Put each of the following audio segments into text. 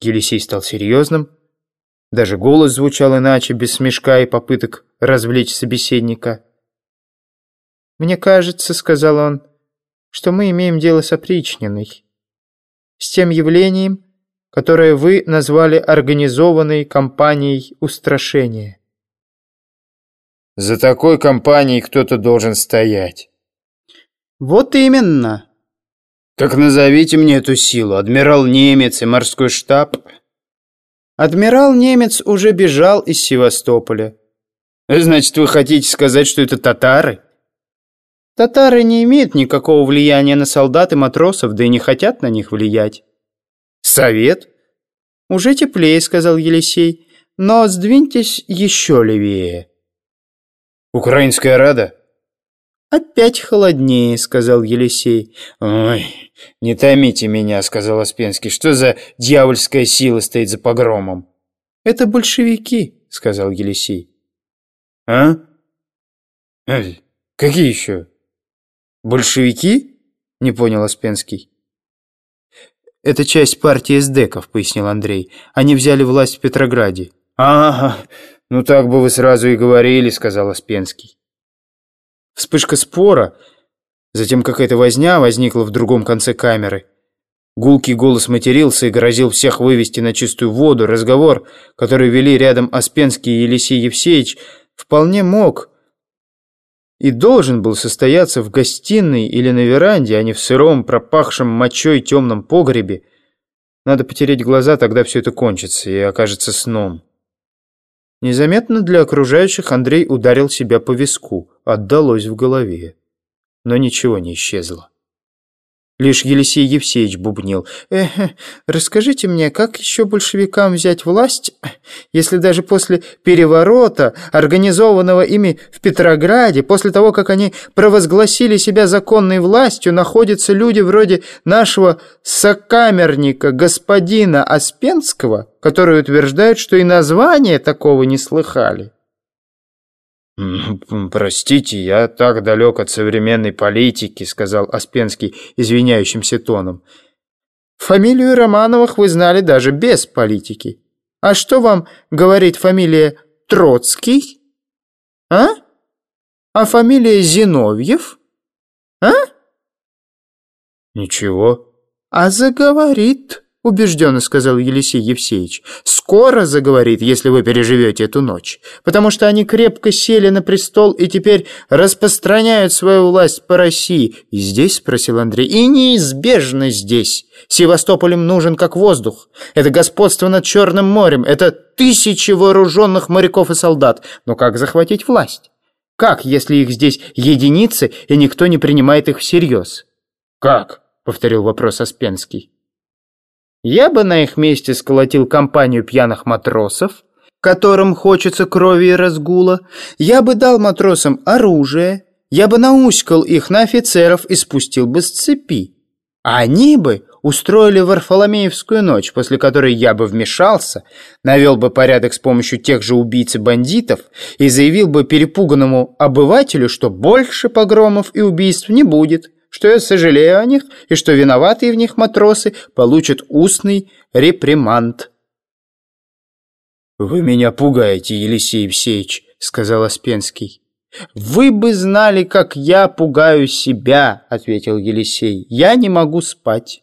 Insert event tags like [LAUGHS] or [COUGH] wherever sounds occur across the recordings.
Елисей стал серьезным. Даже голос звучал иначе, без смешка и попыток развлечь собеседника. «Мне кажется, — сказал он, — что мы имеем дело с опричниной, с тем явлением, которое вы назвали организованной кампанией устрашения». «За такой кампанией кто-то должен стоять». «Вот именно!» «Так назовите мне эту силу, адмирал Немец и морской штаб». Адмирал Немец уже бежал из Севастополя. «Значит, вы хотите сказать, что это татары?» Татары не имеют никакого влияния на солдат и матросов, да и не хотят на них влиять. Совет? Уже теплее, сказал Елисей, но сдвиньтесь еще левее. Украинская Рада? «Опять холоднее», — сказал Елисей. «Ой, не томите меня», — сказал Аспенский. «Что за дьявольская сила стоит за погромом?» «Это большевики», — сказал Елисей. «А? Какие еще?» «Большевики?» — не понял Аспенский. «Это часть партии эсдеков», — пояснил Андрей. «Они взяли власть в Петрограде». «Ага, ну так бы вы сразу и говорили», — сказал Аспенский. Вспышка спора, затем какая-то возня возникла в другом конце камеры. Гулкий голос матерился и грозил всех вывести на чистую воду. Разговор, который вели рядом Аспенский и Елисей Евсеевич, вполне мог и должен был состояться в гостиной или на веранде, а не в сыром, пропахшем мочой темном погребе. Надо потереть глаза, тогда все это кончится и окажется сном. Незаметно для окружающих Андрей ударил себя по виску, отдалось в голове. Но ничего не исчезло. Лишь Елисей Евсеевич бубнил. «Эх, расскажите мне, как еще большевикам взять власть, если даже после переворота, организованного ими в Петрограде, после того, как они провозгласили себя законной властью, находятся люди вроде нашего сокамерника господина Аспенского, которые утверждают, что и название такого не слыхали?» «Простите, я так далек от современной политики», — сказал Аспенский извиняющимся тоном. «Фамилию Романовых вы знали даже без политики. А что вам говорит фамилия Троцкий? А? А фамилия Зиновьев? А?» «Ничего». «А заговорит» убежденно сказал Елисей Евсеевич. «Скоро заговорит, если вы переживете эту ночь, потому что они крепко сели на престол и теперь распространяют свою власть по России». «И здесь?» — спросил Андрей. «И неизбежно здесь. Севастополем нужен как воздух. Это господство над Черным морем. Это тысячи вооруженных моряков и солдат. Но как захватить власть? Как, если их здесь единицы, и никто не принимает их всерьез?» «Как?» — повторил вопрос Аспенский. Я бы на их месте сколотил компанию пьяных матросов, которым хочется крови и разгула. Я бы дал матросам оружие, я бы науськал их на офицеров и спустил бы с цепи. А они бы устроили Варфоломеевскую ночь, после которой я бы вмешался, навел бы порядок с помощью тех же убийц и бандитов и заявил бы перепуганному обывателю, что больше погромов и убийств не будет, что я сожалею о них и что виноватые в них матросы получат устный реприманд. «Вы меня пугаете, Елисей Евсеевич», — сказал Аспенский. «Вы бы знали, как я пугаю себя», — ответил Елисей. «Я не могу спать».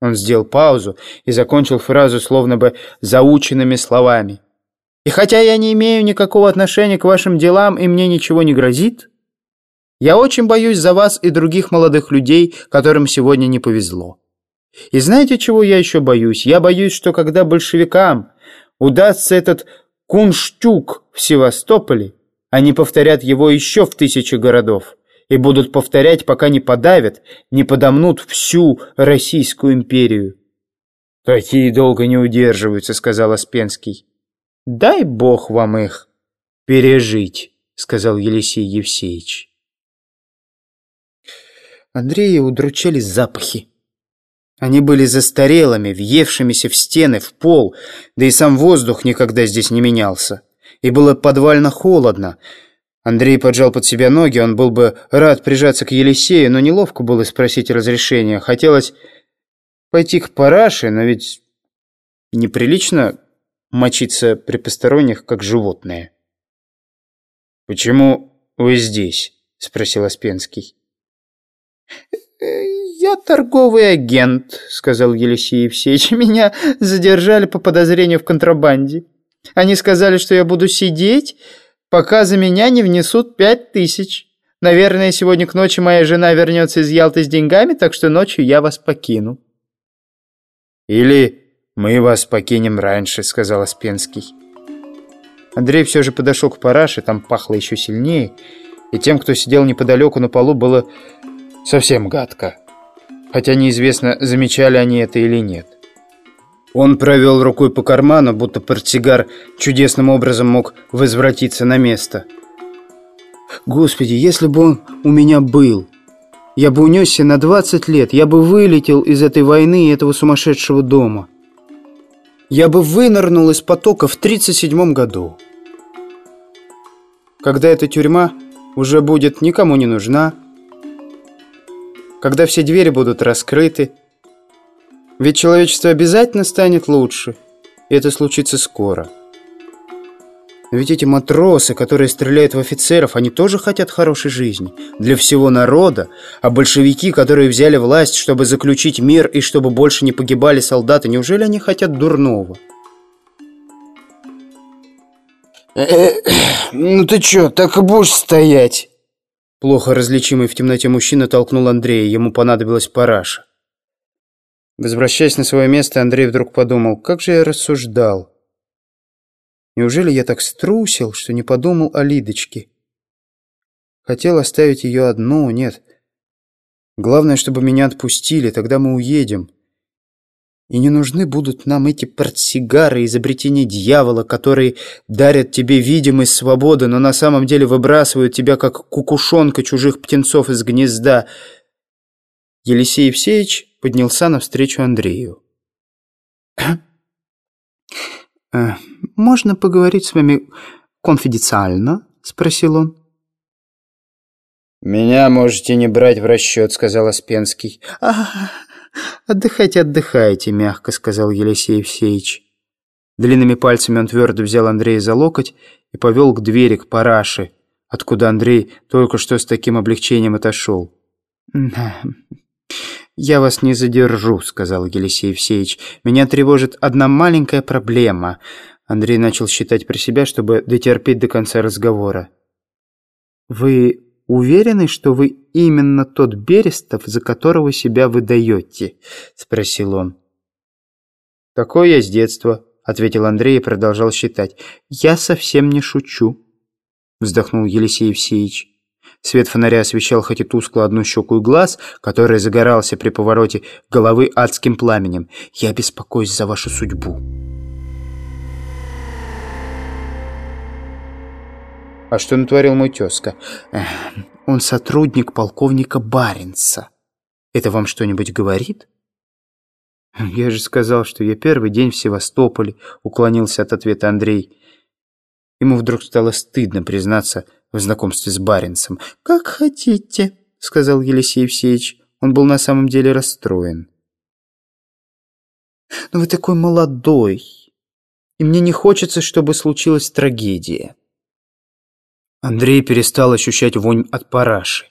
Он сделал паузу и закончил фразу словно бы заученными словами. «И хотя я не имею никакого отношения к вашим делам и мне ничего не грозит, я очень боюсь за вас и других молодых людей, которым сегодня не повезло. И знаете, чего я еще боюсь? Я боюсь, что когда большевикам удастся этот кунштюк в Севастополе, они повторят его еще в тысячи городов и будут повторять, пока не подавят, не подомнут всю Российскую империю. «Такие долго не удерживаются», — сказал Аспенский. «Дай бог вам их пережить», — сказал Елисей Евсеевич. Андрея удручали запахи. Они были застарелыми, въевшимися в стены, в пол, да и сам воздух никогда здесь не менялся. И было подвально холодно. Андрей поджал под себя ноги, он был бы рад прижаться к Елисею, но неловко было спросить разрешения. Хотелось пойти к параше, но ведь Неприлично мочиться при посторонних, как животное. «Почему вы здесь?» — спросил Оспенский. «Э, «Я торговый агент», — сказал Елисей Евсеевич. [LAUGHS] «Меня задержали по подозрению в контрабанде. Они сказали, что я буду сидеть, пока за меня не внесут пять тысяч. Наверное, сегодня к ночи моя жена вернется из Ялты с деньгами, так что ночью я вас покину». «Или мы вас покинем раньше», — сказал Оспенский. Андрей все же подошел к параше, там пахло еще сильнее, и тем, кто сидел неподалеку на полу, было совсем гадко. Хотя неизвестно, замечали они это или нет. Он провел рукой по карману, будто портсигар чудесным образом мог возвратиться на место. «Господи, если бы он у меня был, я бы унесся на 20 лет, я бы вылетел из этой войны и этого сумасшедшего дома. Я бы вынырнул из потока в 37 году. Когда эта тюрьма уже будет никому не нужна, когда все двери будут раскрыты, ведь человечество обязательно станет лучше, и это случится скоро. Ведь эти матросы, которые стреляют в офицеров, они тоже хотят хорошей жизни для всего народа, а большевики, которые взяли власть, чтобы заключить мир и чтобы больше не погибали солдаты, неужели они хотят дурного? «Ну ты чё, так и будешь стоять?» Плохо различимый в темноте мужчина толкнул Андрея, ему понадобилась параша. Возвращаясь на свое место, Андрей вдруг подумал, как же я рассуждал. Неужели я так струсил, что не подумал о Лидочке? Хотел оставить ее одну, нет. Главное, чтобы меня отпустили, тогда мы уедем. И не нужны будут нам эти портсигары, изобретения дьявола, которые дарят тебе видимость свободы, но на самом деле выбрасывают тебя, как кукушонка чужих птенцов из гнезда. Елисей Евсеевич поднялся навстречу Андрею. «Э, «Можно поговорить с вами конфиденциально?» — спросил он. «Меня можете не брать в расчет», — сказал Аспенский. «А, «Отдыхайте, отдыхайте», — мягко сказал Елисей Евсеевич. Длинными пальцами он твердо взял Андрея за локоть и повел к двери, к параше, откуда Андрей только что с таким облегчением отошел. «Я вас не задержу», — сказал Елисей Евсеевич. «Меня тревожит одна маленькая проблема». Андрей начал считать про себя, чтобы дотерпеть до конца разговора. «Вы уверены, что вы именно тот Берестов, за которого себя выдаете?» — спросил он. «Такой я с детства», — ответил Андрей и продолжал считать. «Я совсем не шучу», — вздохнул Елисей Евсеевич. Свет фонаря освещал хоть и тускло одну щеку и глаз, который загорался при повороте головы адским пламенем. «Я беспокоюсь за вашу судьбу». А что натворил мой тезка? Он сотрудник полковника Баренца. Это вам что-нибудь говорит? Я же сказал, что я первый день в Севастополе, уклонился от ответа Андрей. Ему вдруг стало стыдно признаться в знакомстве с Баренцем. «Как хотите», — сказал Елисей Евсеевич. Он был на самом деле расстроен. «Но вы такой молодой, и мне не хочется, чтобы случилась трагедия». Андрей перестал ощущать вонь от параши.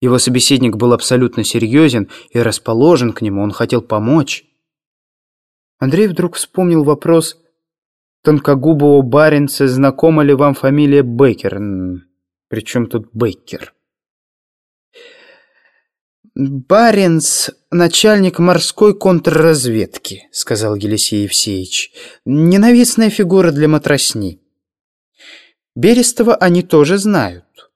Его собеседник был абсолютно серьезен и расположен к нему, он хотел помочь. Андрей вдруг вспомнил вопрос тонкогубого баринца, знакома ли вам фамилия Бейкер? Причем тут Бейкер? «Баренц — начальник морской контрразведки», — сказал Елисей Евсеевич. «Ненавистная фигура для матросни». Берестова они тоже знают.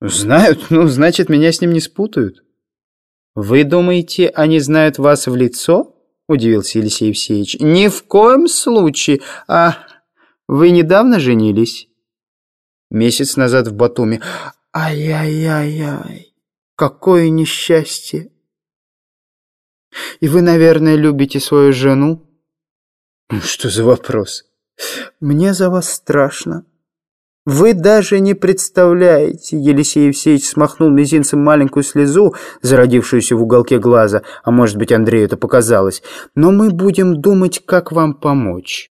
Знают? Ну, значит, меня с ним не спутают. Вы думаете, они знают вас в лицо? Удивился Елисей Евсеевич. Ни в коем случае. А вы недавно женились? Месяц назад в Батуми. Ай-яй-яй-яй. Какое несчастье. И вы, наверное, любите свою жену? Что за вопрос? Мне за вас страшно. Вы даже не представляете, Елисей Евсеевич смахнул мизинцем маленькую слезу, зародившуюся в уголке глаза, а может быть Андрею это показалось, но мы будем думать, как вам помочь.